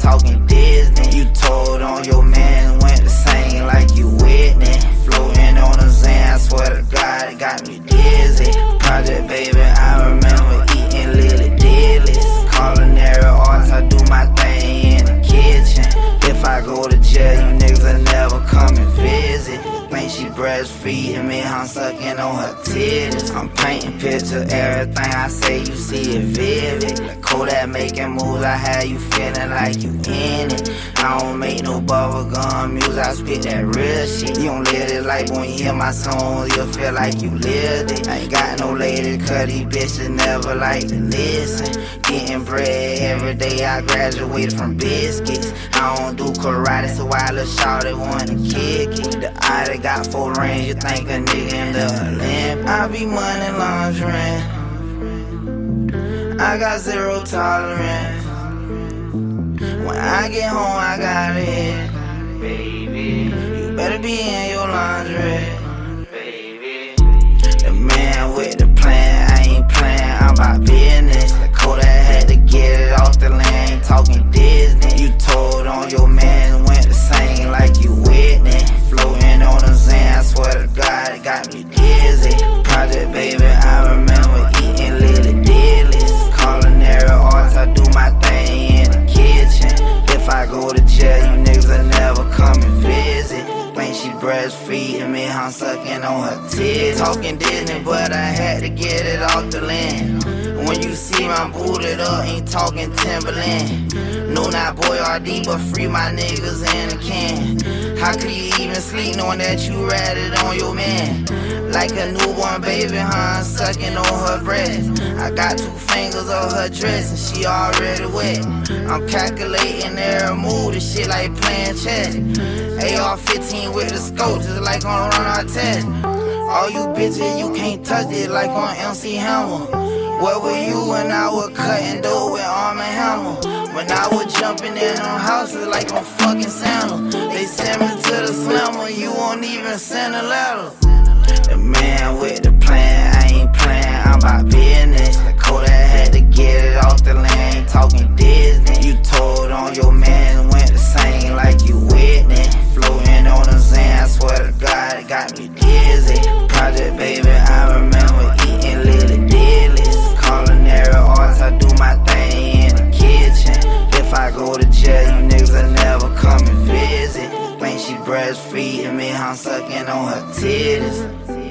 talking Disney. You told on your man, Breastfeeding me, I'm sucking on her titties. I'm painting pictures, everything I say, you see it vivid. Like Kodak making moves, I have you feeling like you in it. I don't make no bubblegum music, I spit that real shit. You don't live this life when you hear my songs, you'll feel like you lived it. I ain't got no lady, cause these bitches never like to listen. Getting bread every day, I graduated from biscuits. I don't do karate, so I look shorty wanna kick it. I got four rings, you think a nigga in the Olymp. I be money laundering. I got zero tolerance. When I get home, I got it. Baby, you better be in your laundry. Breastfeeding me, I'm sucking on her tits. Talking Disney, but I had to get it off the land. When you see my booted up, ain't talking Timberland. No, not boy RD, but free my niggas in a can. How could you even sleep knowing that you ratted on your man? Like a newborn baby, huh? Sucking on her breast. I got two fingers on her dress and she already wet. I'm calculating every move, this shit like playing chess. AR 15 with the scope, just like on run our test. All you bitches, you can't touch it like on MC Hammer. Where were you when I was cutting dough with arm and hammer? When I was jumping in on houses like on fucking Santa. They send me to the slammer, you won't even send a letter. The man with the plan, I ain't playing, I'm about business. The Kodak had to get it off the land, talking Disney. You told on your man, went the same like you Whitney. Floating on Zan, I swear to God, it got me dizzy. Project baby, I remember eating little Dillies. Culinary arts, I do my thing in the kitchen. If I go to jail, you niggas will never come and visit. Think she breastfeeding me, I'm sucking on her titties.